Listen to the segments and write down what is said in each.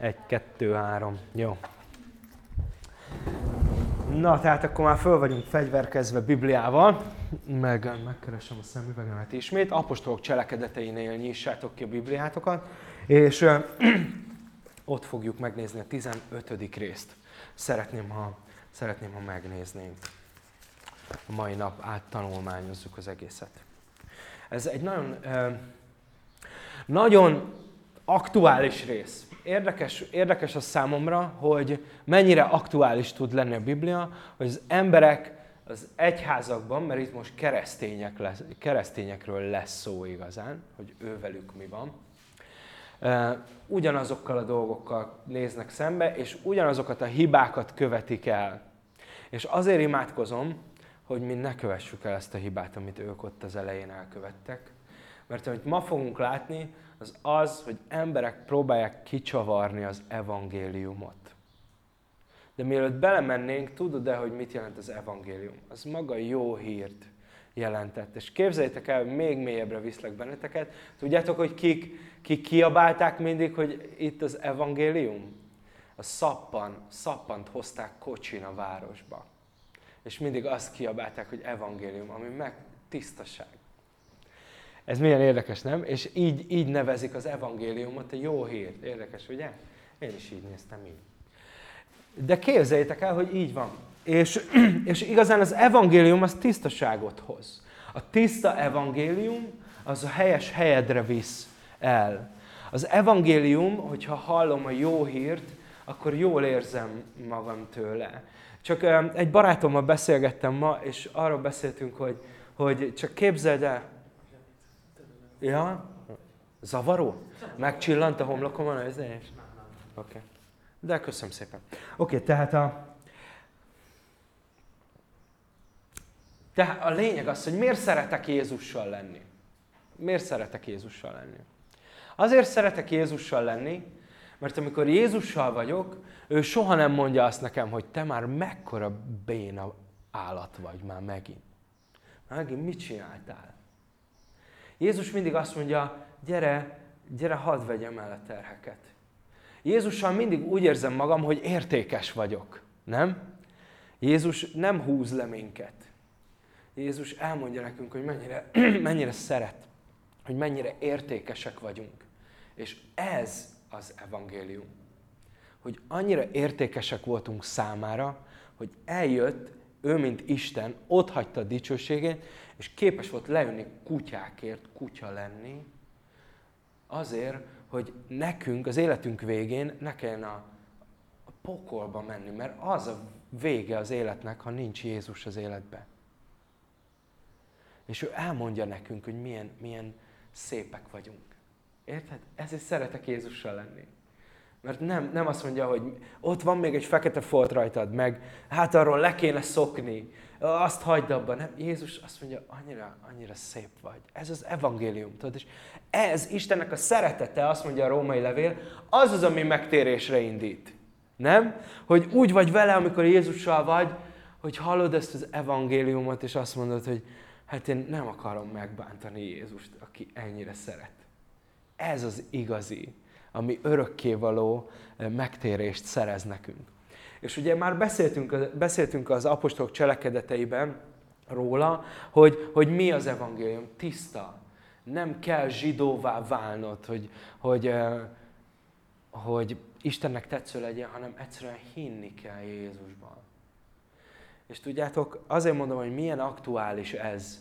Egy, kettő, három. Jó. Na, tehát akkor már föl vagyunk fegyverkezve Bibliával, meg megkeresem a szemüvegemet ismét. Apostolok cselekedeteinél nyissátok ki a Bibliátokat, és ott fogjuk megnézni a 15. részt. Szeretném, ha, szeretném, ha megnéznénk. A mai nap áttanulmányozzuk az egészet. Ez egy nagyon, nagyon aktuális rész. Érdekes, érdekes a számomra, hogy mennyire aktuális tud lenni a Biblia, hogy az emberek az egyházakban, mert itt most keresztények lesz, keresztényekről lesz szó igazán, hogy ővelük mi van, ugyanazokkal a dolgokkal néznek szembe, és ugyanazokat a hibákat követik el. És azért imádkozom, hogy mi ne kövessük el ezt a hibát, amit ők ott az elején elkövettek. Mert amit ma fogunk látni, az az, hogy emberek próbálják kicsavarni az evangéliumot. De mielőtt belemennénk, tudod-e, hogy mit jelent az evangélium? Az maga jó hírt jelentett. És képzeljétek el, még mélyebbre viszlek benneteket. Tudjátok, hogy kik, kik kiabálták mindig, hogy itt az evangélium? A szappan, szappant hozták kocsin a városba. És mindig azt kiabálták, hogy evangélium, ami meg tisztaság. Ez milyen érdekes, nem? És így, így nevezik az evangéliumot, a jó hírt. Érdekes, ugye? Én is így néztem így. De képzeljétek el, hogy így van. És, és igazán az evangélium az tisztaságot hoz. A tiszta evangélium az a helyes helyedre visz el. Az evangélium, hogyha hallom a jó hírt, akkor jól érzem magam tőle. Csak egy barátommal beszélgettem ma, és arról beszéltünk, hogy, hogy csak képzeld el, Ja? Zavaró? Megcsillant a homlokomon az Oké. Okay. De köszönöm szépen. Oké, okay, tehát a... Tehát a lényeg az, hogy miért szeretek Jézussal lenni. Miért szeretek Jézussal lenni? Azért szeretek Jézussal lenni, mert amikor Jézussal vagyok, ő soha nem mondja azt nekem, hogy te már mekkora béna állat vagy már megint. Megint mit csináltál? Jézus mindig azt mondja, gyere, gyere, hadd vegyem el a terheket. Jézussal mindig úgy érzem magam, hogy értékes vagyok. Nem? Jézus nem húz le minket. Jézus elmondja nekünk, hogy mennyire, mennyire szeret, hogy mennyire értékesek vagyunk. És ez az evangélium. Hogy annyira értékesek voltunk számára, hogy eljött, ő, mint Isten, ott hagyta dicsőségét, és képes volt leülni kutyákért kutya lenni, azért, hogy nekünk az életünk végén ne kelljen a, a pokolba menni, mert az a vége az életnek, ha nincs Jézus az életbe. És ő elmondja nekünk, hogy milyen, milyen szépek vagyunk. Érted? Ezért szeretek Jézussal lenni. Mert nem, nem azt mondja, hogy ott van még egy fekete folt rajtad, meg hát arról le kéne szokni, azt hagyd abban. Nem, Jézus azt mondja, annyira, annyira szép vagy. Ez az evangélium, tudod? És ez Istennek a szeretete, azt mondja a római levél, az az, ami megtérésre indít. Nem? Hogy úgy vagy vele, amikor Jézussal vagy, hogy hallod ezt az evangéliumot, és azt mondod, hogy hát én nem akarom megbántani Jézust, aki ennyire szeret. Ez az igazi, ami örökkévaló eh, megtérést szerez nekünk. És ugye már beszéltünk, beszéltünk az apostolok cselekedeteiben róla, hogy, hogy mi az evangélium. Tiszta. Nem kell zsidóvá válnod, hogy, hogy, hogy Istennek tetsző legyen, hanem egyszerűen hinni kell Jézusban. És tudjátok, azért mondom, hogy milyen aktuális ez,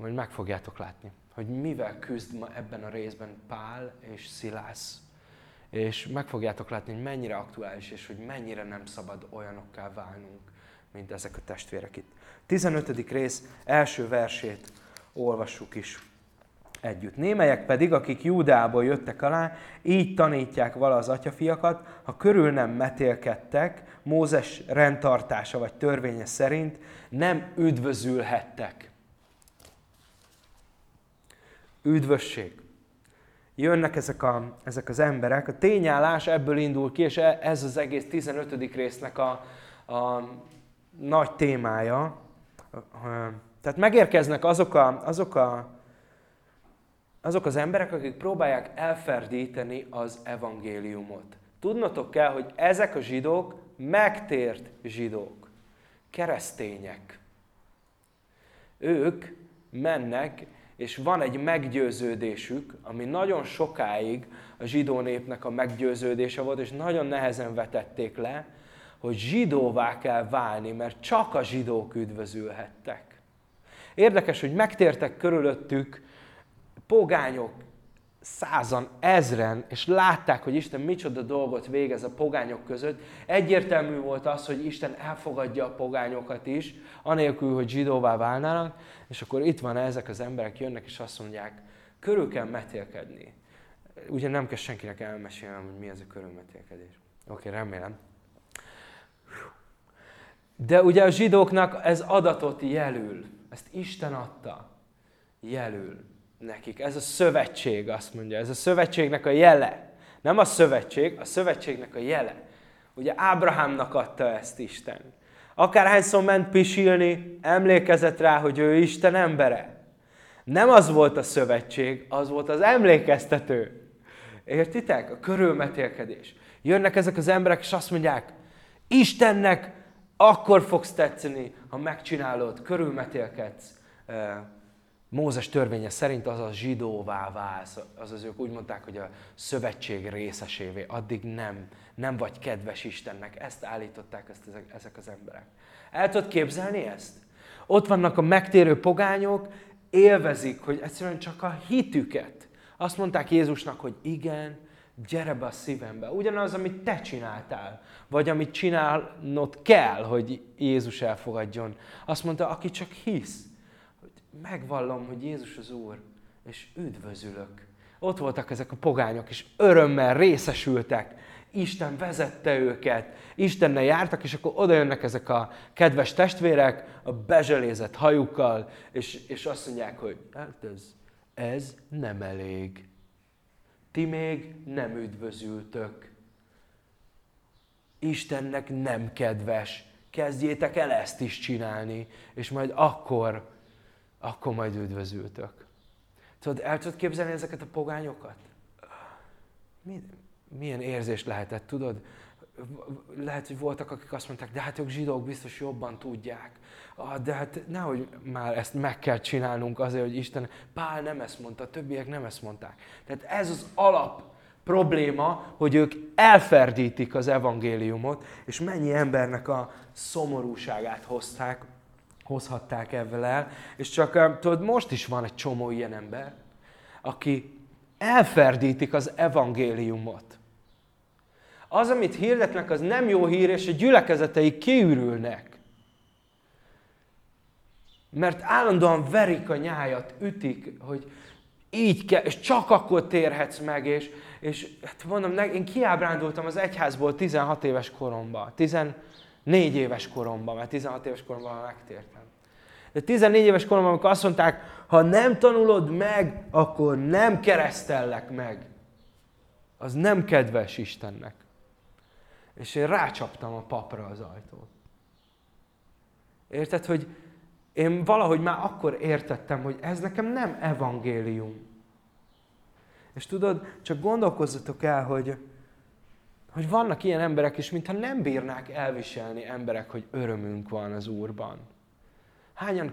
hogy meg fogjátok látni, hogy mivel küzd ma ebben a részben Pál és Szilász és meg fogjátok látni, hogy mennyire aktuális, és hogy mennyire nem szabad olyanokká válnunk, mint ezek a testvérek itt. 15. rész első versét olvassuk is együtt. Némelyek pedig, akik Júdából jöttek alá, így tanítják vala az atyafiakat, ha körül nem metélkedtek, Mózes rendtartása vagy törvénye szerint nem üdvözülhettek. Üdvösség jönnek ezek, a, ezek az emberek. A tényállás ebből indul ki, és e, ez az egész 15. résznek a, a nagy témája. Tehát megérkeznek azok a, azok a azok az emberek, akik próbálják elferdíteni az evangéliumot. Tudnotok kell, hogy ezek a zsidók megtért zsidók, keresztények. Ők mennek, és van egy meggyőződésük, ami nagyon sokáig a zsidó népnek a meggyőződése volt, és nagyon nehezen vetették le, hogy zsidóvá kell válni, mert csak a zsidók üdvözülhettek. Érdekes, hogy megtértek körülöttük pogányok, százan, ezren, és látták, hogy Isten micsoda dolgot végez a pogányok között. Egyértelmű volt az, hogy Isten elfogadja a pogányokat is, anélkül, hogy zsidóvá válnának, és akkor itt van ezek az emberek, jönnek és azt mondják, körül kell metélkedni. Ugye nem kell senkinek elmesélnem, hogy mi ez a körülmetélkedés. Oké, remélem. De ugye a zsidóknak ez adatot jelül. Ezt Isten adta. Jelül nekik. Ez a szövetség, azt mondja. Ez a szövetségnek a jele. Nem a szövetség, a szövetségnek a jele. Ugye Ábrahámnak adta ezt Isten. Akárhányszor ment pisilni, emlékezett rá, hogy ő Isten embere. Nem az volt a szövetség, az volt az emlékeztető. Értitek? A körülmetélkedés. Jönnek ezek az emberek, és azt mondják, Istennek akkor fogsz tetszeni, ha megcsinálod, körülmetélkedsz, Mózes törvénye szerint az a zsidóvá válsz, azaz ők úgy mondták, hogy a szövetség részesévé, addig nem, nem vagy kedves Istennek. Ezt állították ezt ezek, ezek az emberek. El tudod képzelni ezt? Ott vannak a megtérő pogányok, élvezik, hogy egyszerűen csak a hitüket. Azt mondták Jézusnak, hogy igen, gyere be a szívembe. Ugyanaz, amit te csináltál, vagy amit csinálnod kell, hogy Jézus elfogadjon. Azt mondta, aki csak hisz, megvallom, hogy Jézus az Úr, és üdvözülök. Ott voltak ezek a pogányok, és örömmel részesültek. Isten vezette őket, Istennel jártak, és akkor oda jönnek ezek a kedves testvérek a bezselézett hajukkal, és, és azt mondják, hogy hát ez, ez nem elég. Ti még nem üdvözültök. Istennek nem kedves. Kezdjétek el ezt is csinálni, és majd akkor akkor majd üdvözültök. Tudod, el tudod képzelni ezeket a pogányokat? Milyen érzés lehetett, tudod? Lehet, hogy voltak, akik azt mondták, de hát ők zsidók biztos jobban tudják. Ah, de hát nehogy már ezt meg kell csinálnunk azért, hogy Isten... Pál nem ezt mondta, többiek nem ezt mondták. Tehát ez az alap probléma, hogy ők elferdítik az evangéliumot, és mennyi embernek a szomorúságát hozták hozhatták ezzel el. És csak tudod, most is van egy csomó ilyen ember, aki elferdítik az evangéliumot. Az, amit hirdetnek, az nem jó hír, és a gyülekezetei kiürülnek. Mert állandóan verik a nyájat, ütik, hogy így kell, és csak akkor térhetsz meg, és, és hát mondom, én kiábrándultam az egyházból 16 éves koromban, 14 éves koromban, mert 16 éves koromban megtértem. De 14 éves koromban, amikor azt mondták, ha nem tanulod meg, akkor nem keresztellek meg. Az nem kedves Istennek. És én rácsaptam a papra az ajtót. Érted, hogy én valahogy már akkor értettem, hogy ez nekem nem evangélium. És tudod, csak gondolkozzatok el, hogy, hogy vannak ilyen emberek is, mintha nem bírnák elviselni emberek, hogy örömünk van az Úrban. Hányan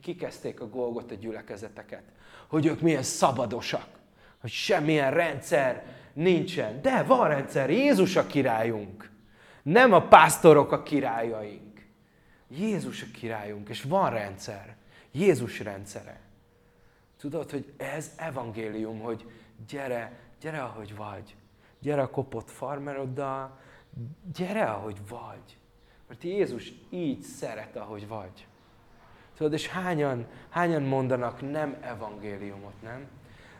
kikezdték a Golgot a gyülekezeteket? Hogy ők milyen szabadosak, hogy semmilyen rendszer nincsen. De van rendszer, Jézus a királyunk. Nem a pásztorok a királyaink. Jézus a királyunk, és van rendszer. Jézus rendszere. Tudod, hogy ez evangélium, hogy gyere, gyere ahogy vagy. Gyere a kopott farmeroddal, gyere ahogy vagy. Mert Jézus így szeret, ahogy vagy. Tudod, és hányan, hányan mondanak nem evangéliumot, nem?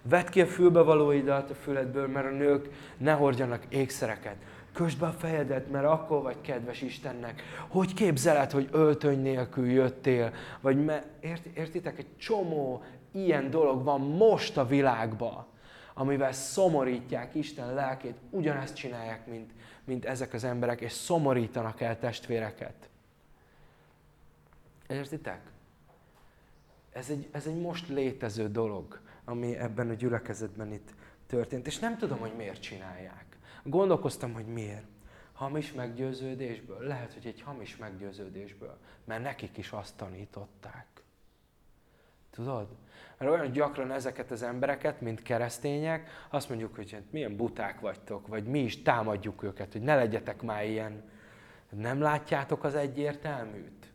Vedd ki a fülbevalóidat a füledből, mert a nők ne hordjanak ékszereket. Kösd be a fejedet, mert akkor vagy kedves Istennek. Hogy képzeled, hogy öltöny nélkül jöttél? Vagy me, ért, értitek, egy csomó ilyen dolog van most a világban, amivel szomorítják Isten lelkét. Ugyanezt csinálják, mint, mint ezek az emberek, és szomorítanak el testvéreket. Értitek? Ez egy, ez egy most létező dolog, ami ebben a gyülekezetben itt történt. És nem tudom, hogy miért csinálják. Gondolkoztam, hogy miért. Hamis meggyőződésből? Lehet, hogy egy hamis meggyőződésből. Mert nekik is azt tanították. Tudod? Mert olyan gyakran ezeket az embereket, mint keresztények, azt mondjuk, hogy hát milyen buták vagytok, vagy mi is támadjuk őket, hogy ne legyetek már ilyen. Nem látjátok az egyértelműt?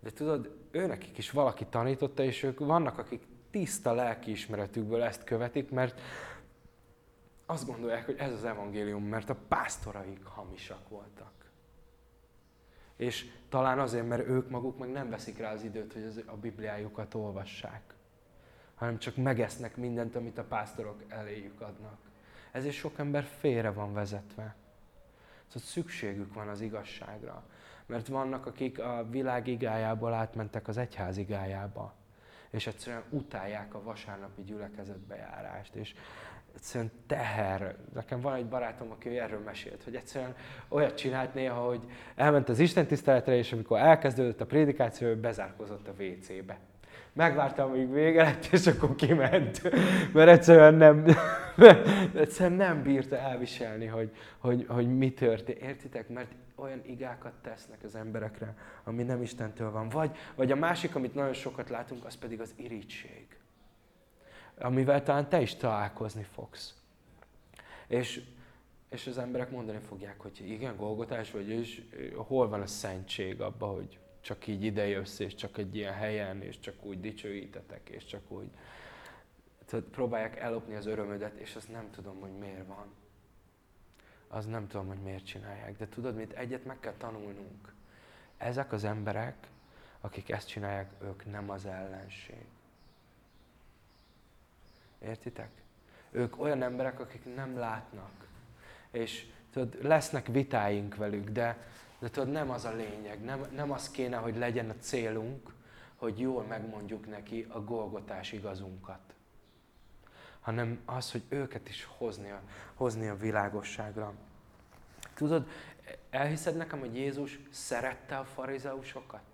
De tudod, őnekik is valaki tanította, és ők vannak, akik tiszta lelkiismeretükből ezt követik, mert azt gondolják, hogy ez az evangélium, mert a pásztoraik hamisak voltak. És talán azért, mert ők maguk meg nem veszik rá az időt, hogy a Bibliájukat olvassák, hanem csak megesznek mindent, amit a pásztorok eléjük adnak. Ezért sok ember félre van vezetve. Szóval szükségük van az igazságra. Mert vannak, akik a világ igájából átmentek az egyház igájába, és egyszerűen utálják a vasárnapi gyülekezetbejárást, és egyszerűen teher. Nekem van egy barátom, aki erről mesélt, hogy egyszerűen olyat csinált néha, hogy elment az Isten tiszteletre, és amikor elkezdődött a prédikáció, ő bezárkozott a WC-be. Megvárta, amíg vége lett, és akkor kiment. Mert egyszerűen nem, egyszerűen nem bírta elviselni, hogy, hogy, hogy mi történt. Értitek? Mert olyan igákat tesznek az emberekre, ami nem Istentől van. Vagy, vagy a másik, amit nagyon sokat látunk, az pedig az irítség amivel talán te is találkozni fogsz. És, és az emberek mondani fogják, hogy igen, Golgotás vagy, és hol van a szentség abban, hogy csak így idejössz, és csak egy ilyen helyen, és csak úgy dicsőítetek, és csak úgy tehát próbálják ellopni az örömödet, és azt nem tudom, hogy miért van. Az nem tudom, hogy miért csinálják. De tudod mit? Egyet meg kell tanulnunk. Ezek az emberek, akik ezt csinálják, ők nem az ellenség. Értitek? Ők olyan emberek, akik nem látnak. És tudod, lesznek vitáink velük, de, de tudod, nem az a lényeg, nem, nem az kéne, hogy legyen a célunk, hogy jól megmondjuk neki a golgotás igazunkat. Hanem az, hogy őket is hozni a, hozni a világosságra. Tudod, elhiszed nekem, hogy Jézus szerette a farizeusokat?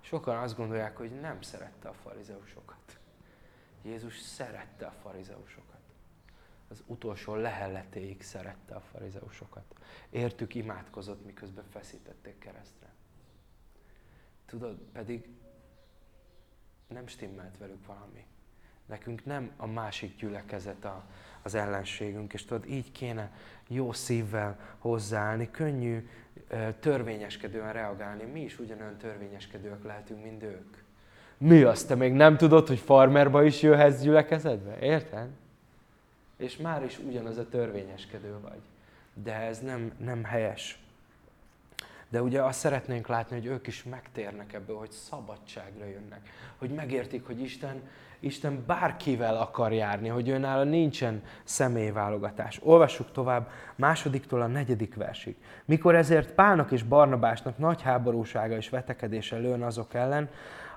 Sokan azt gondolják, hogy nem szerette a farizeusokat. Jézus szerette a farizeusokat. Az utolsó lehelletéig szerette a farizeusokat. Értük imádkozott, miközben feszítették keresztre. Tudod, pedig nem stimmelt velük valami. Nekünk nem a másik gyülekezet a, az ellenségünk, és tudod, így kéne jó szívvel hozzáállni, könnyű törvényeskedően reagálni. Mi is ugyanolyan törvényeskedőek lehetünk, mint ők. Mi azt, te még nem tudod, hogy farmerba is jöhetsz gyülekezetbe? Érted? És már is ugyanaz a törvényeskedő vagy. De ez nem, nem helyes. De ugye azt szeretnénk látni, hogy ők is megtérnek ebből, hogy szabadságra jönnek. Hogy megértik, hogy Isten, Isten bárkivel akar járni, hogy őnála nincsen személyválogatás. Olvassuk tovább másodiktól a negyedik versig. Mikor ezért Pálnak és Barnabásnak nagy háborúsága és vetekedése lőn azok ellen,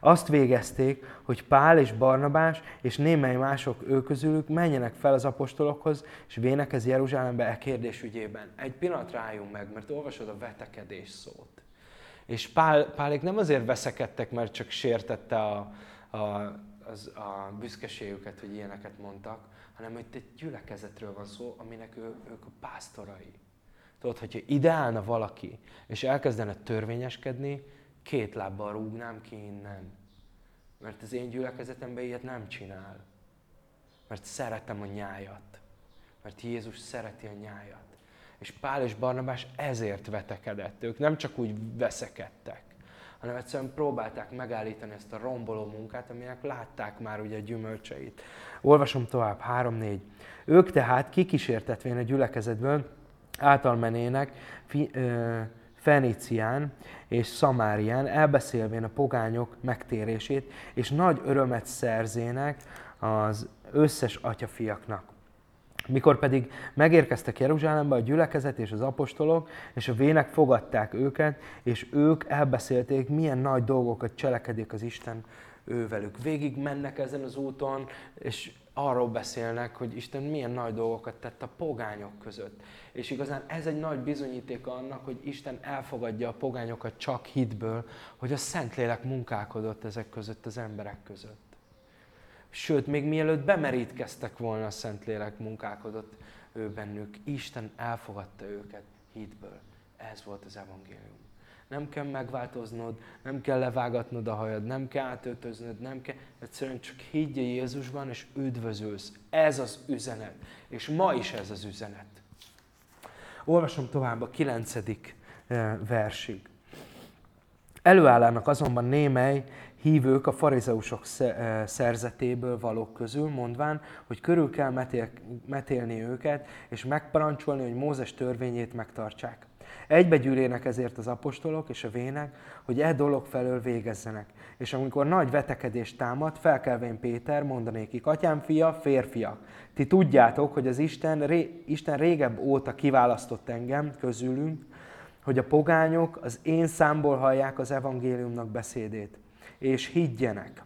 azt végezték, hogy Pál és Barnabás és némely mások ő közülük menjenek fel az apostolokhoz, és vénekez Jeruzsálembe e kérdés ügyében. Egy pillanat rájunk meg, mert olvasod a vetekedés szót. És Pál, Pálék nem azért veszekedtek, mert csak sértette a, a, az, a büszkeségüket, hogy ilyeneket mondtak, hanem hogy egy gyülekezetről van szó, aminek ő, ők a pásztorai. Tudod, hogyha ideálna valaki, és elkezdene törvényeskedni, két lábbal rúgnám ki innen. Mert az én gyülekezetemben ilyet nem csinál. Mert szeretem a nyájat. Mert Jézus szereti a nyájat. És Pál és Barnabás ezért vetekedett. Ők nem csak úgy veszekedtek, hanem egyszerűen próbálták megállítani ezt a romboló munkát, aminek látták már ugye gyümölcseit. Olvasom tovább, 3-4. Ők tehát kikísértetvén a gyülekezetből általmenének fi, ö, Fenícián és Szamárián, elbeszélvén a pogányok megtérését, és nagy örömet szerzének az összes atyafiaknak. Mikor pedig megérkeztek Jeruzsálembe a gyülekezet és az apostolok, és a vének fogadták őket, és ők elbeszélték, milyen nagy dolgokat cselekedik az Isten ővelük. Végig mennek ezen az úton, és arról beszélnek, hogy Isten milyen nagy dolgokat tett a pogányok között. És igazán ez egy nagy bizonyíték annak, hogy Isten elfogadja a pogányokat csak hitből, hogy a Szentlélek munkálkodott ezek között, az emberek között. Sőt, még mielőtt bemerítkeztek volna a Szentlélek munkálkodott ő bennük, Isten elfogadta őket hitből. Ez volt az evangélium. Nem kell megváltoznod, nem kell levágatnod a hajad, nem kell átöltöznöd, nem kell, egyszerűen csak higgy Jézusban, és üdvözölsz. Ez az üzenet. És ma is ez az üzenet. Olvasom tovább a kilencedik eh, versig. Előállának azonban némely hívők a farizeusok eh, szerzetéből valók közül, mondván, hogy körül kell metél, metélni őket, és megparancsolni, hogy Mózes törvényét megtartsák. Egybe gyűlének ezért az apostolok és a vének, hogy e dolog felől végezzenek. És amikor nagy vetekedés támad, felkelvén Péter mondanékik, atyám fia, férfiak, ti tudjátok, hogy az Isten, ré, Isten régebb óta kiválasztott engem közülünk, hogy a pogányok az én számból hallják az evangéliumnak beszédét, és higgyenek.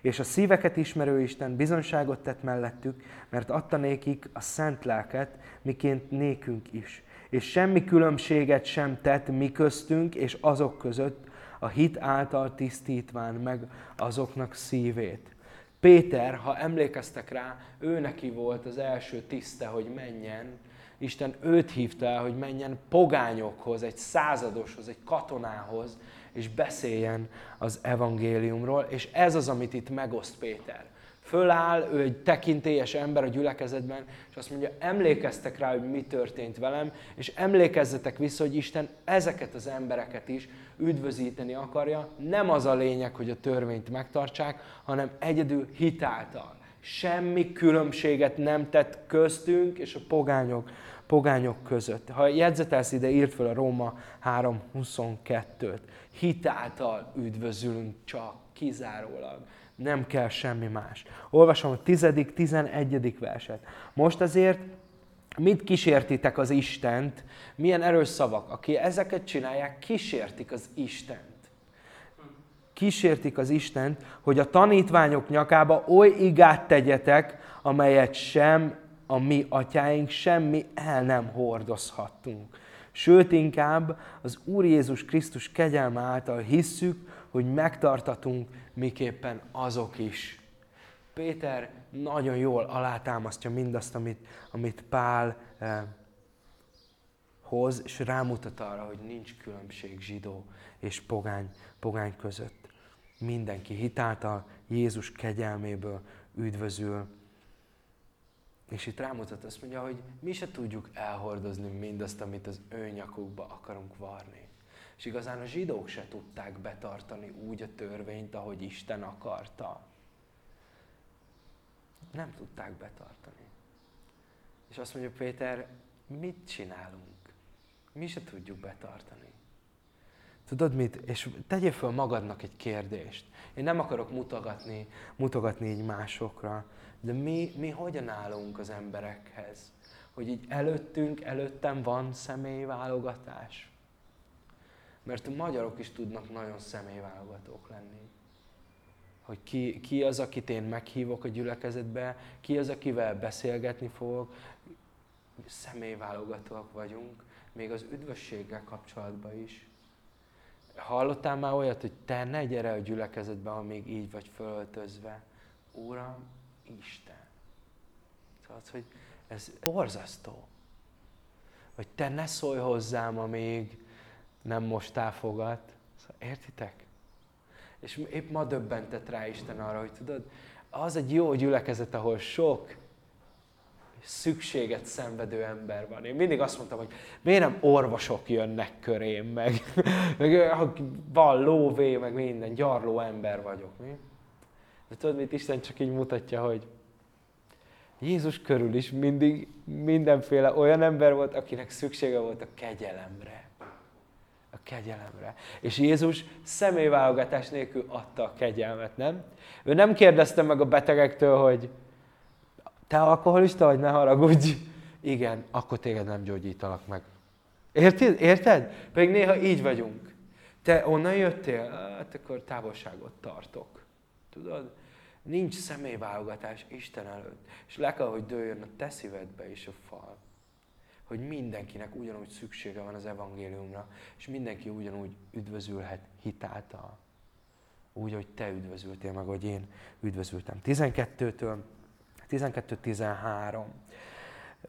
És a szíveket ismerő Isten bizonságot tett mellettük, mert adta nékik a szent lelket, miként nékünk is és semmi különbséget sem tett mi köztünk és azok között, a hit által tisztítván meg azoknak szívét. Péter, ha emlékeztek rá, ő neki volt az első tiszte, hogy menjen. Isten őt hívta el, hogy menjen pogányokhoz, egy századoshoz, egy katonához, és beszéljen az evangéliumról, és ez az, amit itt megoszt Péter föláll, ő egy tekintélyes ember a gyülekezetben, és azt mondja, emlékeztek rá, hogy mi történt velem, és emlékezzetek vissza, hogy Isten ezeket az embereket is üdvözíteni akarja. Nem az a lényeg, hogy a törvényt megtartsák, hanem egyedül hitáltal. Semmi különbséget nem tett köztünk és a pogányok, pogányok között. Ha jegyzetelsz ide, írt fel a Róma 3.22-t. Hitáltal üdvözülünk csak, kizárólag nem kell semmi más. Olvasom a tizedik, tizenegyedik verset. Most azért mit kísértitek az Istent? Milyen erős szavak. Aki ezeket csinálják, kísértik az Istent. Kísértik az Istent, hogy a tanítványok nyakába oly igát tegyetek, amelyet sem a mi atyáink semmi el nem hordozhattunk. Sőt, inkább az Úr Jézus Krisztus kegyelme által hisszük, hogy megtartatunk miképpen azok is. Péter nagyon jól alátámasztja mindazt, amit, amit Pál eh, hoz, és rámutat arra, hogy nincs különbség zsidó és pogány, pogány között. Mindenki hitáltal Jézus kegyelméből üdvözül. És itt rámutat, azt mondja, hogy mi se tudjuk elhordozni mindazt, amit az ő akarunk varni. És igazán a zsidók se tudták betartani úgy a törvényt, ahogy Isten akarta. Nem tudták betartani. És azt mondja Péter, mit csinálunk? Mi se tudjuk betartani. Tudod mit? És tegyél föl magadnak egy kérdést. Én nem akarok mutogatni, mutogatni így másokra, de mi, mi hogyan állunk az emberekhez? Hogy így előttünk, előttem van személyválogatás? Mert a magyarok is tudnak nagyon személyválogatók lenni. Hogy ki, ki az, akit én meghívok a gyülekezetbe, ki az, akivel beszélgetni fogok. Személyválogatóak vagyunk, még az üdvösséggel kapcsolatban is. Hallottál már olyat, hogy te ne gyere a gyülekezetbe, ha még így vagy fölöltözve. Uram, Isten. Tudod, hogy ez borzasztó. Hogy te ne szólj hozzám, amíg nem mostál fogat. Szóval értitek? És épp ma döbbentett rá Isten arra, hogy tudod, az egy jó gyülekezet, ahol sok szükséget szenvedő ember van. Én mindig azt mondtam, hogy miért nem orvosok jönnek körém, meg, meg van lóvé, meg minden, gyarló ember vagyok. Mi? De tudod, mit Isten csak így mutatja, hogy Jézus körül is mindig mindenféle olyan ember volt, akinek szüksége volt a kegyelemre kegyelemre. És Jézus személyválogatás nélkül adta a kegyelmet, nem? Ő nem kérdezte meg a betegektől, hogy te alkoholista vagy, ne haragudj. Igen, akkor téged nem gyógyítalak meg. Érted? Érted? Pedig néha így vagyunk. Te onnan jöttél? Hát akkor távolságot tartok. Tudod? Nincs személyválogatás Isten előtt. És le kell, hogy dőljön a te szívedbe is a fal. Hogy mindenkinek ugyanúgy szüksége van az evangéliumra, és mindenki ugyanúgy üdvözülhet hitáltal. Úgy, hogy te üdvözültél meg, hogy én üdvözültem. 12-től 12-13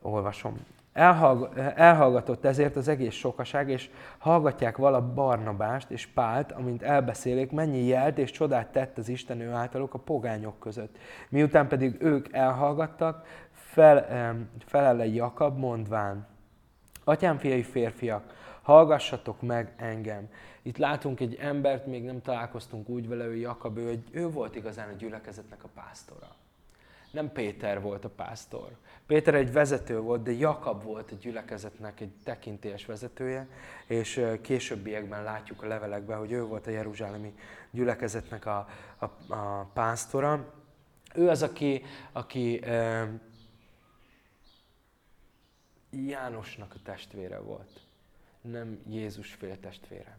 olvasom. Elhallg, elhallgatott ezért az egész sokaság, és hallgatják vala Barnabást és Pált, amint elbeszélik, mennyi jelt és csodát tett az Isten ő általuk a pogányok között. Miután pedig ők elhallgattak, fel, felele Jakab mondván, Atyám fiai férfiak, hallgassatok meg engem. Itt látunk egy embert, még nem találkoztunk úgy vele, ő Jakab, ő, ő volt igazán a gyülekezetnek a pásztora nem Péter volt a pásztor. Péter egy vezető volt, de Jakab volt a gyülekezetnek egy tekintélyes vezetője, és későbbiekben látjuk a levelekben, hogy ő volt a jeruzsálemi gyülekezetnek a, a, a pásztora. Ő az, aki, aki Jánosnak a testvére volt, nem Jézus fél testvére.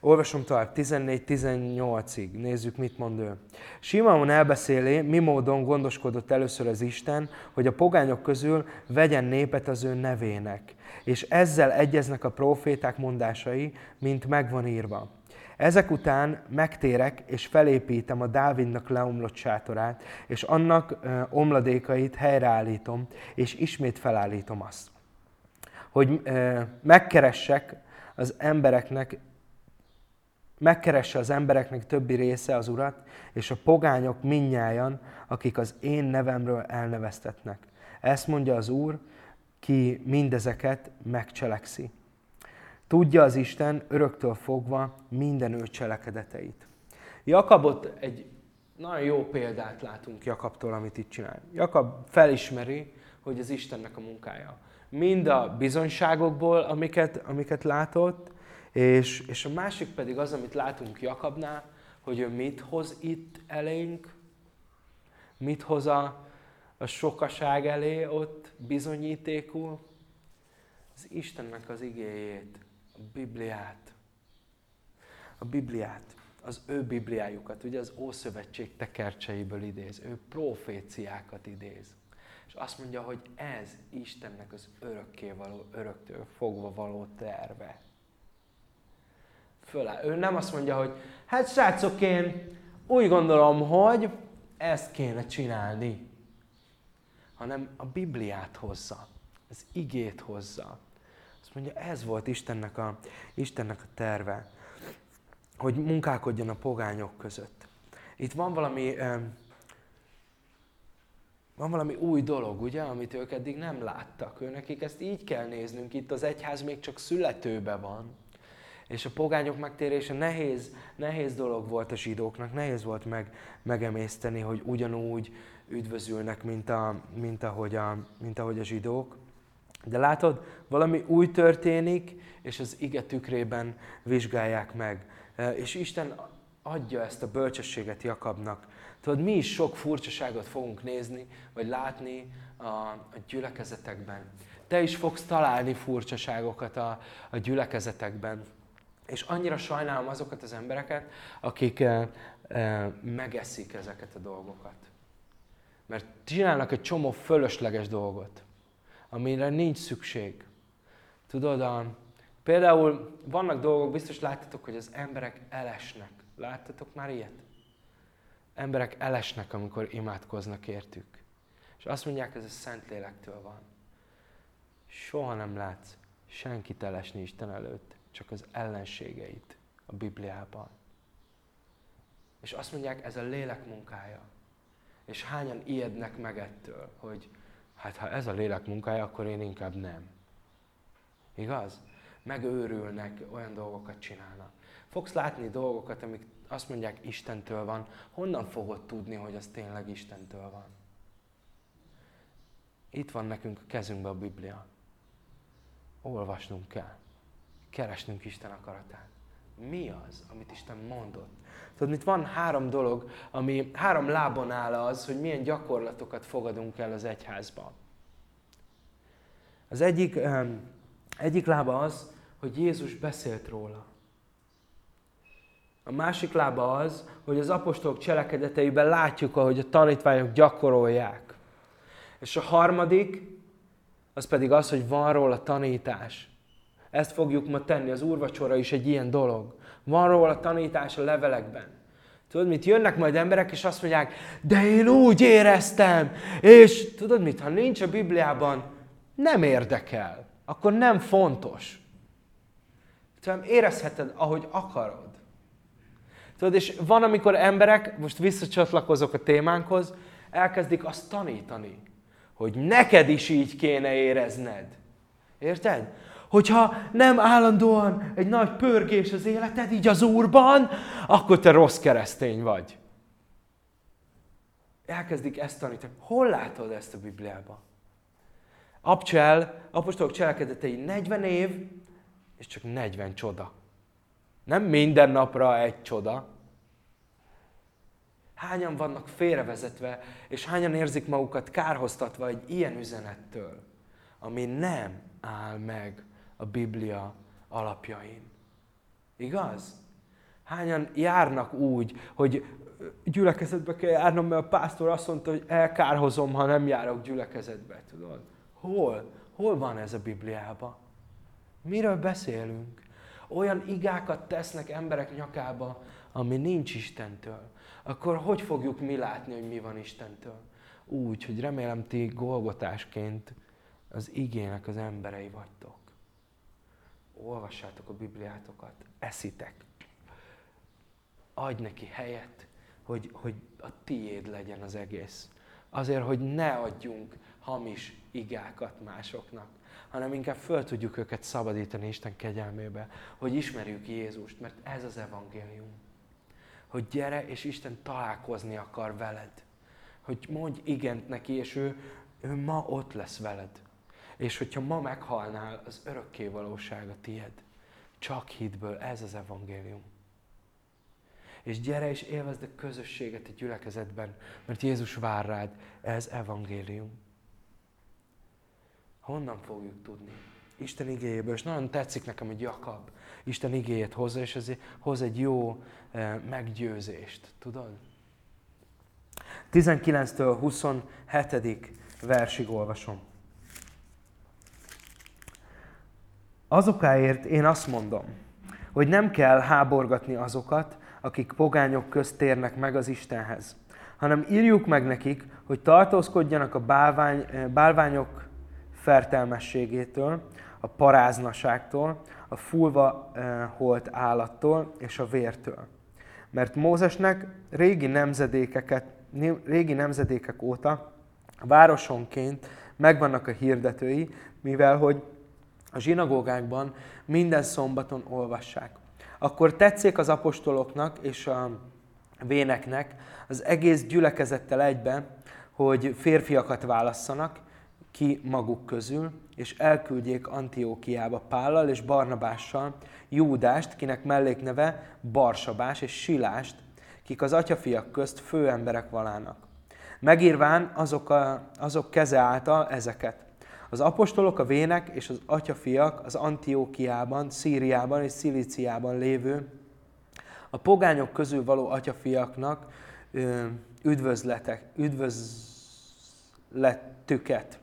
Olvasom tovább, 14-18-ig, nézzük, mit mond ő. Simeon elbeszélé, mi módon gondoskodott először az Isten, hogy a pogányok közül vegyen népet az ő nevének. És ezzel egyeznek a proféták mondásai, mint megvan írva. Ezek után megtérek, és felépítem a Dávidnak leomlott sátorát, és annak omladékait helyreállítom, és ismét felállítom azt. Hogy megkeressek az embereknek megkeresse az embereknek többi része az Urat, és a pogányok minnyájan, akik az én nevemről elneveztetnek. Ezt mondja az Úr, ki mindezeket megcselekszi. Tudja az Isten öröktől fogva minden ő cselekedeteit. Jakabot egy nagyon jó példát látunk Jakabtól, amit itt csinál. Jakab felismeri, hogy az Istennek a munkája. Mind a bizonyságokból, amiket, amiket látott, és, és a másik pedig az, amit látunk Jakabnál, hogy ő mit hoz itt elénk, mit hoz a, a sokaság elé ott bizonyítékul, az Istennek az igéjét, Bibliát. A Bibliát, az ő Bibliájukat, ugye az Ószövetség tekercseiből idéz, ő proféciákat idéz. És azt mondja, hogy ez Istennek az örökké való, öröktől fogva való terve föláll. Ő nem azt mondja, hogy hát srácok, én úgy gondolom, hogy ezt kéne csinálni, hanem a Bibliát hozza, az igét hozza. Azt mondja, ez volt Istennek a, Istennek a terve, hogy munkálkodjon a pogányok között. Itt van valami, van valami új dolog, ugye, amit ők eddig nem láttak. Ő nekik ezt így kell néznünk, itt az egyház még csak születőbe van. És a pogányok megtérése nehéz, nehéz dolog volt a zsidóknak, nehéz volt meg, megemészteni, hogy ugyanúgy üdvözülnek, mint, a, mint, ahogy a, mint ahogy a zsidók. De látod, valami új történik, és az ige tükrében vizsgálják meg. E, és Isten adja ezt a bölcsességet Jakabnak. Tudod, mi is sok furcsaságot fogunk nézni, vagy látni a, a gyülekezetekben. Te is fogsz találni furcsaságokat a, a gyülekezetekben. És annyira sajnálom azokat az embereket, akik eh, eh, megeszik ezeket a dolgokat. Mert csinálnak egy csomó fölösleges dolgot, amire nincs szükség. Tudod, például vannak dolgok, biztos láttatok, hogy az emberek elesnek. Láttatok már ilyet? Emberek elesnek, amikor imádkoznak értük. És azt mondják, ez a Szentlélektől van. Soha nem látsz senkit elesni Isten előtt csak az ellenségeit a Bibliában. És azt mondják, ez a lélek munkája. És hányan ijednek meg ettől, hogy hát ha ez a lélek munkája, akkor én inkább nem. Igaz? Megőrülnek, olyan dolgokat csinálnak. Fogsz látni dolgokat, amik azt mondják Istentől van. Honnan fogod tudni, hogy az tényleg Istentől van? Itt van nekünk a kezünkben a Biblia. Olvasnunk kell keresnünk Isten akaratát. Mi az, amit Isten mondott? Tudod, itt van három dolog, ami három lábon áll az, hogy milyen gyakorlatokat fogadunk el az egyházba. Az egyik, egyik lába az, hogy Jézus beszélt róla. A másik lába az, hogy az apostolok cselekedeteiben látjuk, ahogy a tanítványok gyakorolják. És a harmadik, az pedig az, hogy van róla tanítás. Ezt fogjuk ma tenni, az úrvacsora is egy ilyen dolog. Van róla tanítás a levelekben. Tudod mit? Jönnek majd emberek, és azt mondják, de én úgy éreztem, és tudod mit? Ha nincs a Bibliában, nem érdekel. Akkor nem fontos. Tudom, érezheted, ahogy akarod. Tudod, és van, amikor emberek, most visszacsatlakozok a témánkhoz, elkezdik azt tanítani, hogy neked is így kéne érezned. Érted? Hogyha nem állandóan egy nagy pörgés az életed, így az Úrban, akkor te rossz keresztény vagy. Elkezdik ezt tanítani. Hol látod ezt a Bibliában? Abcsel, apostolok cselekedetei 40 év, és csak 40 csoda. Nem minden napra egy csoda. Hányan vannak félrevezetve, és hányan érzik magukat kárhoztatva egy ilyen üzenettől, ami nem áll meg a Biblia alapjain. Igaz? Hányan járnak úgy, hogy gyülekezetbe kell járnom, mert a pásztor azt mondta, hogy elkárhozom, ha nem járok gyülekezetbe, tudod? Hol? Hol van ez a Bibliában? Miről beszélünk? Olyan igákat tesznek emberek nyakába, ami nincs Istentől. Akkor hogy fogjuk mi látni, hogy mi van Istentől? Úgy, hogy remélem ti golgotásként az igének az emberei vagytok. Olvassátok a Bibliátokat, eszitek. Adj neki helyet, hogy, hogy a tiéd legyen az egész. Azért, hogy ne adjunk hamis igákat másoknak, hanem inkább föl tudjuk őket szabadítani Isten kegyelmébe, hogy ismerjük Jézust, mert ez az evangélium. Hogy gyere, és Isten találkozni akar veled. Hogy mondj igent neki, és ő, ő ma ott lesz veled. És hogyha ma meghalnál, az örökké valóság a tied. Csak hitből, ez az evangélium. És gyere és élvezd a közösséget a gyülekezetben, mert Jézus vár rád, ez evangélium. Honnan fogjuk tudni? Isten igéjéből, és nagyon tetszik nekem, hogy Jakab Isten igéjét hozza, és ez hoz egy jó eh, meggyőzést, tudod? 19-től 27. versig olvasom. Azokáért én azt mondom, hogy nem kell háborgatni azokat, akik pogányok közt térnek meg az Istenhez, hanem írjuk meg nekik, hogy tartózkodjanak a bálvány, eh, bálványok fertelmességétől, a paráznaságtól, a fulva eh, holt állattól és a vértől. Mert Mózesnek régi nemzedékeket, régi nemzedékek óta városonként megvannak a hirdetői, mivel hogy a zsinagógákban minden szombaton olvassák. Akkor tetszik az apostoloknak és a véneknek az egész gyülekezettel egybe, hogy férfiakat válasszanak, ki maguk közül, és elküldjék Antiókiába Pállal és Barnabással Júdást, kinek mellékneve Barsabás és Silást, kik az atyafiak közt főemberek valának. Megírván azok, a, azok keze által ezeket. Az apostolok, a vének és az atyafiak az Antiókiában, Szíriában és Szilíciában lévő, a pogányok közül való atyafiaknak üdvözletek, üdvözletüket.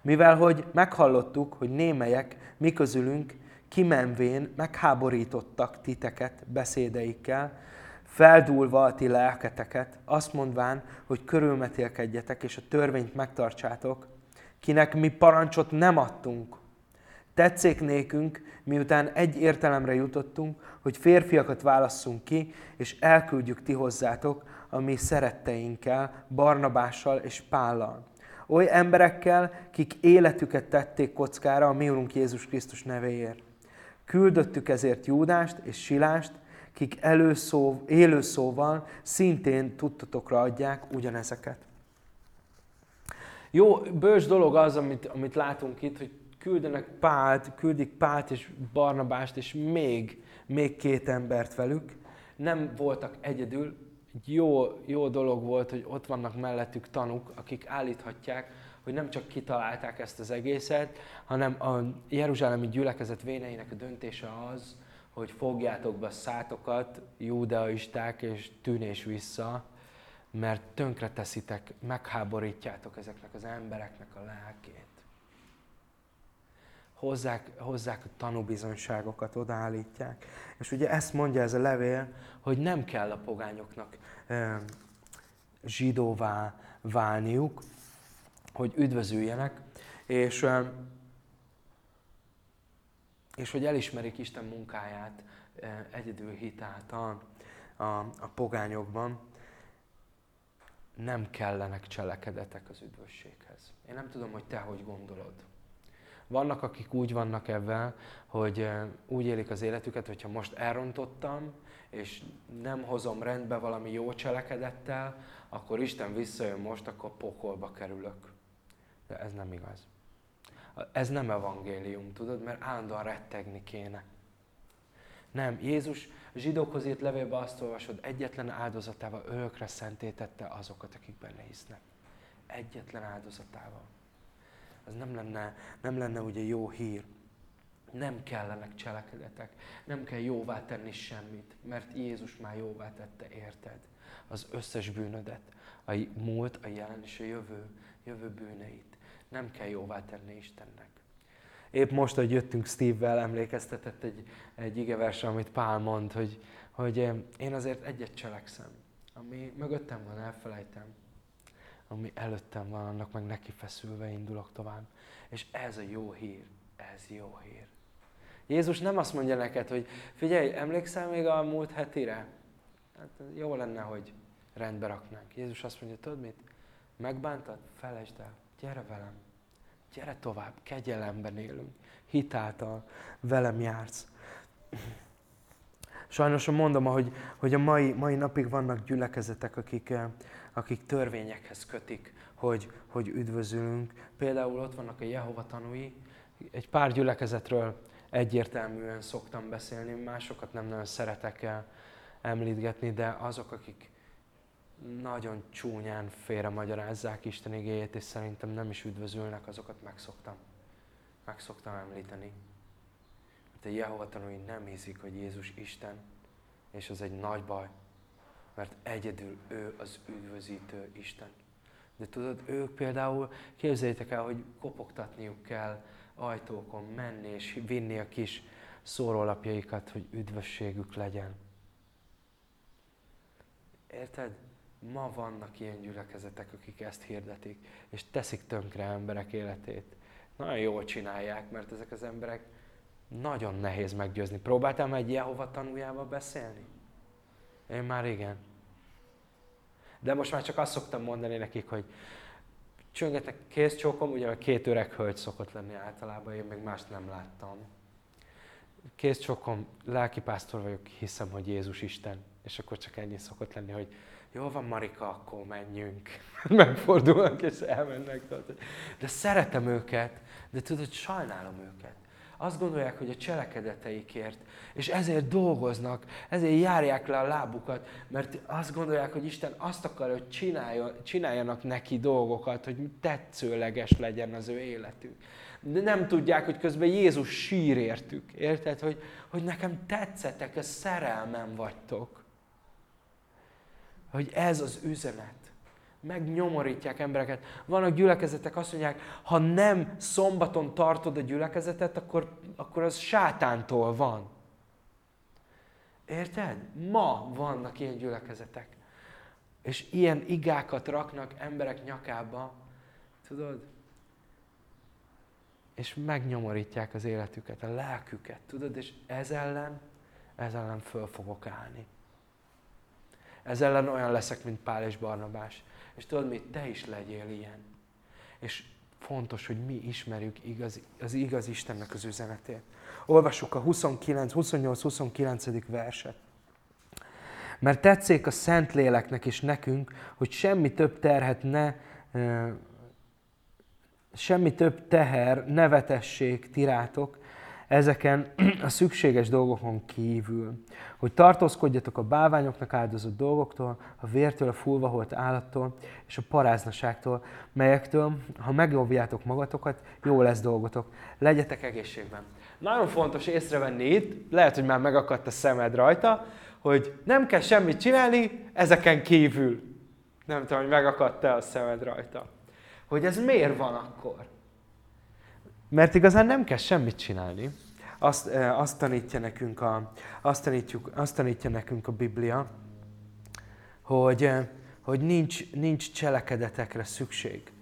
Mivel hogy meghallottuk, hogy némelyek mi közülünk kimenvén megháborítottak titeket beszédeikkel, feldúlva a ti lelketeket, azt mondván, hogy körülmetélkedjetek és a törvényt megtartsátok, kinek mi parancsot nem adtunk. Tetszék nékünk, miután egy értelemre jutottunk, hogy férfiakat válasszunk ki, és elküldjük ti hozzátok a mi szeretteinkkel, Barnabással és Pállal oly emberekkel, kik életüket tették kockára a mi Urunk Jézus Krisztus nevéért. Küldöttük ezért Júdást és Silást, kik előszó, élő szóval szintén tudtatokra adják ugyanezeket. Jó, bős dolog az, amit, amit látunk itt, hogy küldenek Pált, küldik Pált és Barnabást, és még, még két embert velük. Nem voltak egyedül, egy jó, jó dolog volt, hogy ott vannak mellettük tanuk, akik állíthatják, hogy nem csak kitalálták ezt az egészet, hanem a Jeruzsálemi gyülekezet véneinek a döntése az, hogy fogjátok be szátokat, judaisták, és tűnés vissza, mert tönkre teszitek, megháborítjátok ezeknek az embereknek a lelkét. Hozzák, hozzák a tanúbizonyságokat, odaállítják. És ugye ezt mondja ez a levél, hogy nem kell a pogányoknak e, zsidóvá válniuk, hogy üdvözüljenek, és, e, és hogy elismerik Isten munkáját e, egyedül hitáltal a, a pogányokban nem kellenek cselekedetek az üdvösséghez. Én nem tudom, hogy te hogy gondolod. Vannak, akik úgy vannak ebben, hogy eh, úgy élik az életüket, hogyha most elrontottam, és nem hozom rendbe valami jó cselekedettel, akkor Isten visszajön most, akkor pokolba kerülök. De ez nem igaz. Ez nem evangélium, tudod, mert állandóan rettegni kéne. Nem, Jézus a zsidókhoz írt levélbe azt olvasod, egyetlen áldozatával őkre szentétette azokat, akik benne hisznek. Egyetlen áldozatával. Az nem lenne, nem lenne ugye jó hír. Nem kellenek cselekedetek, nem kell jóvá tenni semmit, mert Jézus már jóvá tette, érted? Az összes bűnödet, a múlt, a jelen és a jövő, jövő bűneit. Nem kell jóvá tenni Istennek. Épp most, hogy jöttünk Steve-vel, emlékeztetett egy, egy igeverse, amit Pál mond, hogy, hogy én azért egyet cselekszem. Ami mögöttem van, elfelejtem. Ami előttem van, annak meg neki feszülve indulok tovább. És ez a jó hír. Ez jó hír. Jézus nem azt mondja neked, hogy figyelj, emlékszel még a múlt hetire? Hát jó lenne, hogy rendbe raknánk. Jézus azt mondja, tudod mit? Megbántad? Felejtsd el. Gyere velem. Gyere tovább, kegyelemben élünk. Hitáltal velem jársz. Sajnos mondom, hogy, hogy a mai, mai napig vannak gyülekezetek, akik, eh, akik törvényekhez kötik, hogy, hogy üdvözülünk. Például ott vannak a Jehova tanúi. Egy pár gyülekezetről egyértelműen szoktam beszélni, másokat nem nagyon szeretek el említgetni, de azok, akik nagyon csúnyán félre magyarázzák Isten igéjét, és szerintem nem is üdvözülnek, azokat megszoktam. Megszoktam említeni. Mert a Jehova tanúi nem hiszik, hogy Jézus Isten, és az egy nagy baj, mert egyedül ő az üdvözítő Isten. De tudod, ők például, képzeljétek el, hogy kopogtatniuk kell ajtókon, menni és vinni a kis szórólapjaikat, hogy üdvösségük legyen. Érted? Ma vannak ilyen gyülekezetek, akik ezt hirdetik, és teszik tönkre emberek életét. Nagyon jól csinálják, mert ezek az emberek nagyon nehéz meggyőzni. Próbáltam egy Jehova tanújával beszélni? Én már igen. De most már csak azt szoktam mondani nekik, hogy csöngetek kézcsókom, ugye a két öreg hölgy szokott lenni általában, én még mást nem láttam. Kézcsókom, lelkipásztor vagyok, hiszem, hogy Jézus Isten. És akkor csak ennyi szokott lenni, hogy jó van Marika, akkor menjünk. Megfordulnak és elmennek. De szeretem őket, de tudod, sajnálom őket. Azt gondolják, hogy a cselekedeteikért, és ezért dolgoznak, ezért járják le a lábukat, mert azt gondolják, hogy Isten azt akar, hogy csináljanak neki dolgokat, hogy tetszőleges legyen az ő életük. De nem tudják, hogy közben Jézus sír értük. Érted? Hogy, hogy nekem tetszetek, a szerelmem vagytok hogy ez az üzenet. Megnyomorítják embereket. Vannak gyülekezetek, azt mondják, ha nem szombaton tartod a gyülekezetet, akkor, akkor az sátántól van. Érted? Ma vannak ilyen gyülekezetek. És ilyen igákat raknak emberek nyakába, tudod? És megnyomorítják az életüket, a lelküket, tudod? És ez ellen, ez ellen föl fogok állni. Ez ellen olyan leszek, mint Pál és Barnabás. És tudod mit? Te is legyél ilyen. És fontos, hogy mi ismerjük igaz, az igaz Istennek az üzenetét. Olvassuk a 29, 28-29. verset. Mert tetszik a Szentléleknek és nekünk, hogy semmi több terhet ne, semmi több teher, nevetessék, tirátok, ezeken a szükséges dolgokon kívül. Hogy tartózkodjatok a bálványoknak áldozott dolgoktól, a vértől, a fulvaholt állattól és a paráznaságtól, melyektől, ha megjobbjátok magatokat, jó lesz dolgotok. Legyetek egészségben. Nagyon fontos észrevenni itt, lehet, hogy már megakadt a szemed rajta, hogy nem kell semmit csinálni ezeken kívül. Nem tudom, hogy megakadt-e a szemed rajta. Hogy ez miért van akkor? Mert igazán nem kell semmit csinálni. Azt, azt, tanítja, nekünk a, azt, tanítjuk, azt tanítja nekünk a Biblia, hogy, hogy nincs, nincs cselekedetekre szükség.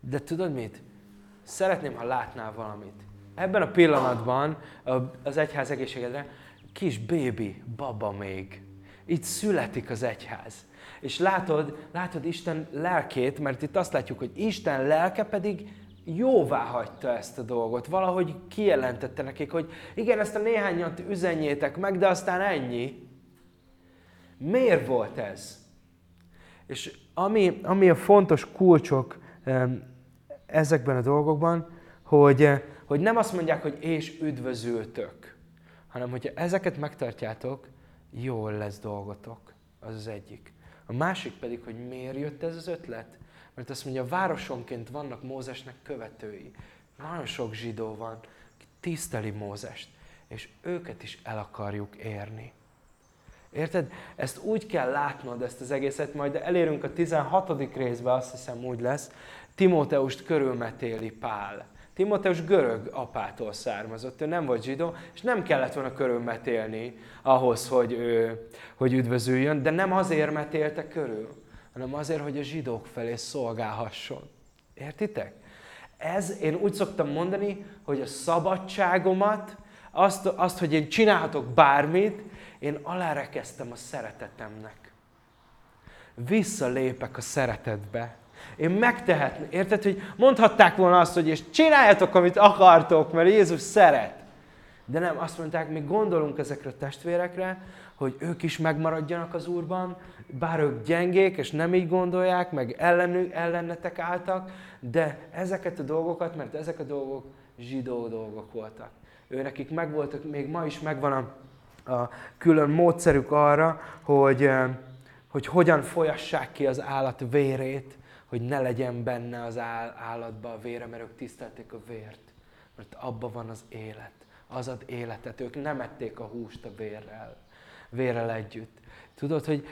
De tudod mit? Szeretném, ha látnál valamit. Ebben a pillanatban az egyház egészségedre kis bébi, baba még. Itt születik az egyház. És látod, látod Isten lelkét, mert itt azt látjuk, hogy Isten lelke pedig jóvá hagyta ezt a dolgot. Valahogy kijelentette nekik, hogy igen, ezt a néhányat üzenjétek meg, de aztán ennyi. Miért volt ez? És ami, ami a fontos kulcsok ezekben a dolgokban, hogy, hogy nem azt mondják, hogy és üdvözültök, hanem hogyha ezeket megtartjátok, jól lesz dolgotok. Az az egyik. A másik pedig, hogy miért jött ez az ötlet? Mert azt mondja, városonként vannak Mózesnek követői. Nagyon sok zsidó van, aki tiszteli Mózest, és őket is el akarjuk érni. Érted? Ezt úgy kell látnod, ezt az egészet, majd elérünk a 16. részbe, azt hiszem úgy lesz, Timóteust körülmetéli Pál. Timóteus görög apától származott, ő nem volt zsidó, és nem kellett volna körülmetélni ahhoz, hogy, ő, hogy üdvözüljön, de nem azért metélte körül, hanem azért, hogy a zsidók felé szolgálhasson. Értitek? Ez, én úgy szoktam mondani, hogy a szabadságomat, azt, azt hogy én csinálhatok bármit, én alárekeztem a szeretetemnek. Visszalépek a szeretetbe. Én megtehetném. Érted, hogy mondhatták volna azt, hogy és csináljatok, amit akartok, mert Jézus szeret. De nem, azt mondták, mi gondolunk ezekre a testvérekre, hogy ők is megmaradjanak az Úrban, bár ők gyengék, és nem így gondolják, meg ellenük, ellenetek álltak, de ezeket a dolgokat, mert ezek a dolgok zsidó dolgok voltak. Ő megvoltak, még ma is megvan a, a külön módszerük arra, hogy, hogy hogyan folyassák ki az állat vérét, hogy ne legyen benne az állatba a vére, mert ők tisztelték a vért. Mert abba van az élet. Az ad életet. Ők nem ették a húst a vérrel, vérrel együtt. Tudod, hogy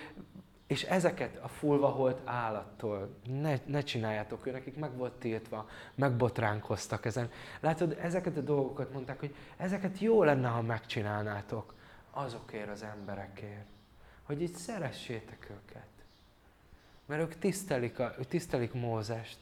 és ezeket a fulva holt állattól ne, ne csináljátok, ő nekik meg volt tiltva, megbotránkoztak ezen. Látod, ezeket a dolgokat mondták, hogy ezeket jó lenne, ha megcsinálnátok azokért az emberekért. Hogy így szeressétek őket. Mert ők tisztelik, a, ők tisztelik Mózest.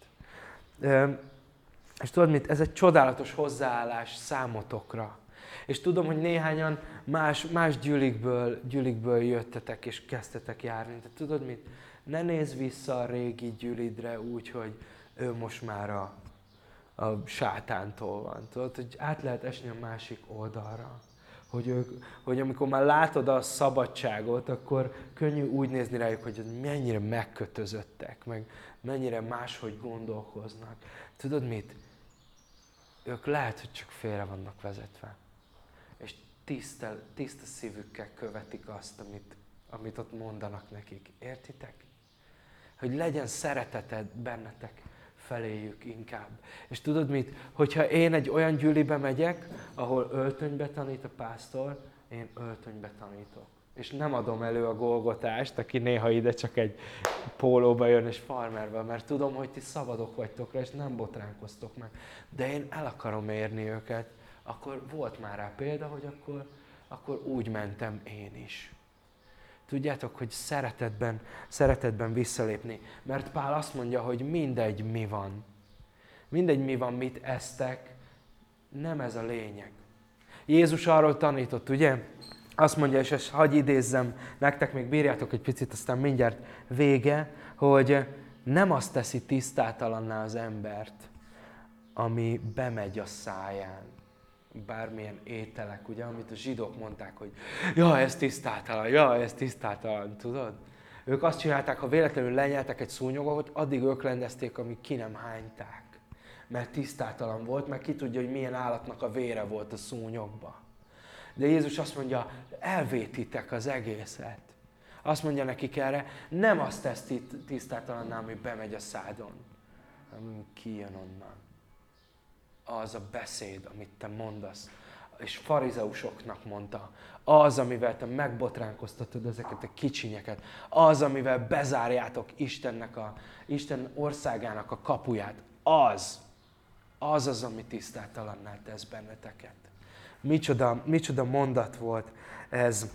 És tudod mit? Ez egy csodálatos hozzáállás számotokra. És tudom, hogy néhányan más, más gyülikből, gyülikből jöttetek és kezdtetek járni. De tudod mit? Ne nézz vissza a régi gyülidre úgy, hogy ő most már a, a sátántól van. Tudod, hogy át lehet esni a másik oldalra hogy, ők, hogy amikor már látod a szabadságot, akkor könnyű úgy nézni rájuk, hogy mennyire megkötözöttek, meg mennyire máshogy gondolkoznak. Tudod mit? Ők lehet, hogy csak félre vannak vezetve. Tiszta, tiszta szívükkel követik azt, amit, amit ott mondanak nekik. Értitek? Hogy legyen szereteted bennetek feléjük inkább. És tudod mit? Hogyha én egy olyan gyűlibe megyek, ahol öltönybe tanít a pásztor, én öltönybe tanítok. És nem adom elő a golgotást, aki néha ide csak egy pólóba jön és farmerbe, mert tudom, hogy ti szabadok vagytok rá, és nem botránkoztok meg. De én el akarom érni őket. Akkor volt már rá példa, hogy akkor, akkor úgy mentem én is. Tudjátok, hogy szeretetben, szeretetben visszalépni. Mert Pál azt mondja, hogy mindegy mi van. Mindegy mi van, mit esztek, nem ez a lényeg. Jézus arról tanított, ugye? Azt mondja, és ezt hagyj idézzem nektek, még bírjátok egy picit, aztán mindjárt vége, hogy nem azt teszi tisztátalanná az embert, ami bemegy a száján, bármilyen ételek, ugye, amit a zsidók mondták, hogy ja, ez tisztátalan, ja, ez tisztátalan, tudod? Ők azt csinálták, ha véletlenül lenyeltek egy szúnyogot, addig ők rendezték, amíg ki nem hányták. mert tisztátalan volt, meg ki tudja, hogy milyen állatnak a vére volt a szúnyogba. De Jézus azt mondja, elvétitek az egészet. Azt mondja nekik erre, nem azt tesz tisztátalanná, ami bemegy a szádon, hanem kijön onnan. Az a beszéd, amit te mondasz, és farizeusoknak mondta, az, amivel te megbotránkoztatod ezeket a kicsinyeket, az, amivel bezárjátok Istennek a, Isten országának a kapuját, az, az az, ami tisztátalanná tesz benneteket. Micsoda, micsoda mondat volt ez.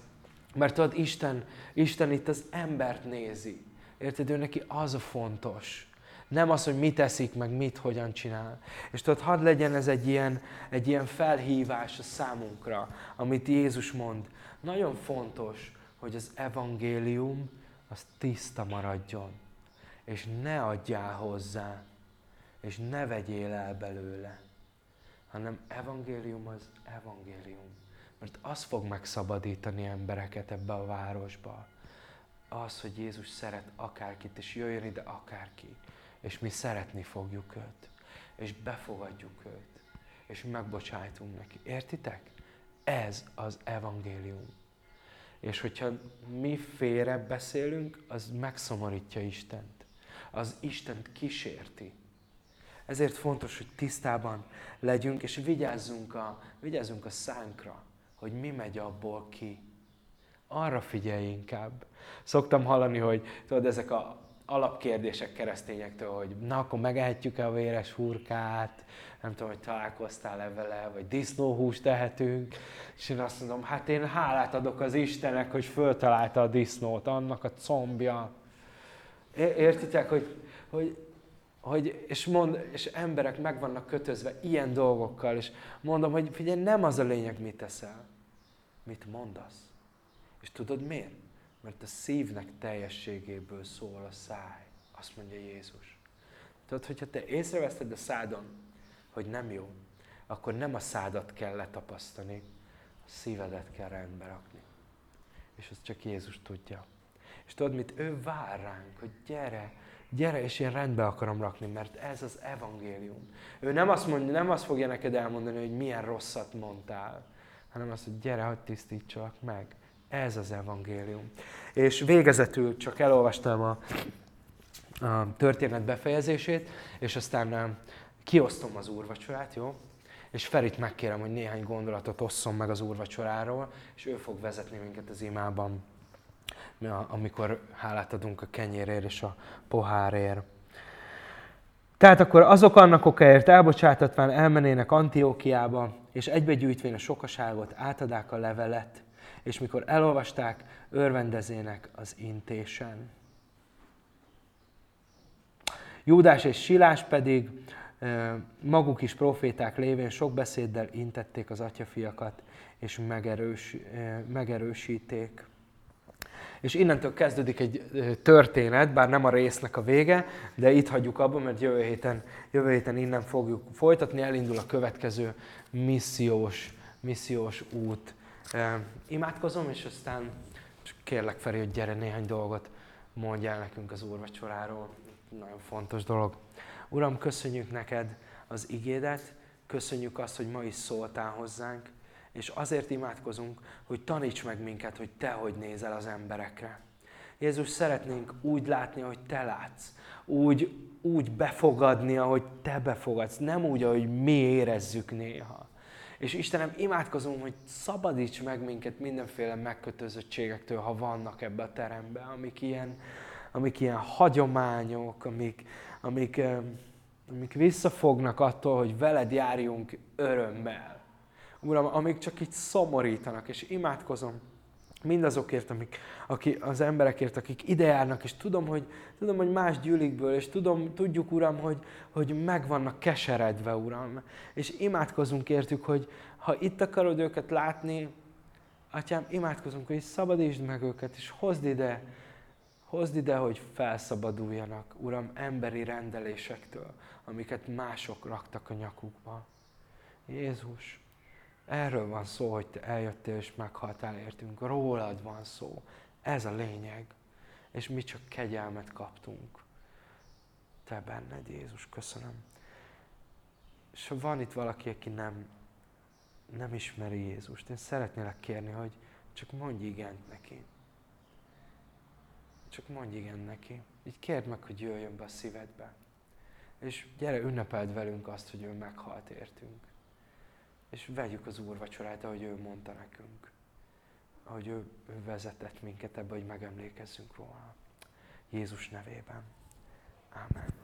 Mert tudod, Isten, Isten itt az embert nézi. Érted, ő neki az a fontos. Nem az, hogy mit eszik, meg mit, hogyan csinál. És tudod, hadd legyen ez egy ilyen, egy ilyen felhívás a számunkra, amit Jézus mond. Nagyon fontos, hogy az evangélium az tiszta maradjon. És ne adjál hozzá, és ne vegyél el belőle, hanem evangélium az evangélium. Mert az fog megszabadítani embereket ebbe a városba. Az, hogy Jézus szeret akárkit, és jöjjön ide akárki. És mi szeretni fogjuk őt. És befogadjuk őt. És megbocsájtunk neki. Értitek? Ez az evangélium. És hogyha mi félre beszélünk, az megszomorítja Istent. Az Istent kísérti. Ezért fontos, hogy tisztában legyünk, és vigyázzunk a, vigyázzunk a szánkra hogy mi megy abból ki. Arra figyelj inkább. Szoktam hallani, hogy tudod, ezek a alapkérdések keresztényektől, hogy na, akkor megehetjük-e a véres hurkát, nem tudom, hogy találkoztál-e vele, vagy disznóhúst tehetünk, és én azt mondom, hát én hálát adok az Istennek, hogy föltalálta a disznót, annak a combja. Értitek, hogy, hogy, hogy és, mond, és emberek meg vannak kötözve ilyen dolgokkal, és mondom, hogy figyelj, nem az a lényeg, mit teszel mit mondasz. És tudod miért? Mert a szívnek teljességéből szól a száj. Azt mondja Jézus. Tudod, hogyha te észreveszted a szádon, hogy nem jó, akkor nem a szádat kell letapasztani, a szívedet kell rendbe rakni. És azt csak Jézus tudja. És tudod mit? Ő vár ránk, hogy gyere, gyere, és én rendbe akarom rakni, mert ez az evangélium. Ő nem azt, mondja, nem azt fogja neked elmondani, hogy milyen rosszat mondtál, hanem azt, hogy gyere, hogy tisztítsalak meg. Ez az evangélium. És végezetül csak elolvastam a, a történet befejezését, és aztán kiosztom az úrvacsorát, jó? És Ferit megkérem, hogy néhány gondolatot osszon meg az úrvacsoráról, és ő fog vezetni minket az imában, amikor hálát adunk a kenyérért és a pohárért. Tehát akkor azok annak okáért elbocsátatván elmenének Antiókiába, és egybegyűjtvén a sokaságot átadák a levelet, és mikor elolvasták, örvendezének az intésen. Júdás és Silás pedig maguk is proféták lévén sok beszéddel intették az atyafiakat, és megerős, megerősíték. És innentől kezdődik egy történet, bár nem a résznek a vége, de itt hagyjuk abba, mert jövő héten, jövő héten innen fogjuk folytatni, elindul a következő missziós, missziós út. Imádkozom, és aztán kérlek Feri, hogy gyere néhány dolgot mondj el nekünk az úrvacsoráról. Nagyon fontos dolog. Uram, köszönjük neked az igédet, köszönjük azt, hogy ma is szóltál hozzánk, és azért imádkozunk, hogy taníts meg minket, hogy te hogy nézel az emberekre. Jézus, szeretnénk úgy látni, hogy te látsz. Úgy, úgy befogadni, ahogy te befogadsz. Nem úgy, ahogy mi érezzük néha. És Istenem, imádkozom, hogy szabadíts meg minket mindenféle megkötözöttségektől, ha vannak ebbe a terembe, amik ilyen, amik ilyen hagyományok, amik, amik, amik visszafognak attól, hogy veled járjunk örömmel. Uram, amik csak így szomorítanak, és imádkozom mindazokért, amik, aki, az emberekért, akik ide járnak, és tudom, hogy, tudom, hogy más gyűlikből, és tudom, tudjuk, Uram, hogy, hogy meg vannak keseredve, Uram. És imádkozunk értük, hogy ha itt akarod őket látni, Atyám, imádkozunk, hogy szabadítsd meg őket, és hozd ide, hozd ide, hogy felszabaduljanak, Uram, emberi rendelésektől, amiket mások raktak a nyakukba. Jézus, Erről van szó, hogy te eljöttél és meghaltál értünk. Rólad van szó. Ez a lényeg. És mi csak kegyelmet kaptunk. Te benned, Jézus, köszönöm. És ha van itt valaki, aki nem, nem ismeri Jézust, én szeretnélek kérni, hogy csak mondj igent neki. Csak mondj igen neki. Így kérd meg, hogy jöjjön be a szívedbe. És gyere, ünnepeld velünk azt, hogy ő meghalt értünk. És vegyük az Úr vacsorát, ahogy ő mondta nekünk. Ahogy ő, ő vezetett minket ebbe, hogy megemlékezzünk róla. Jézus nevében. Amen.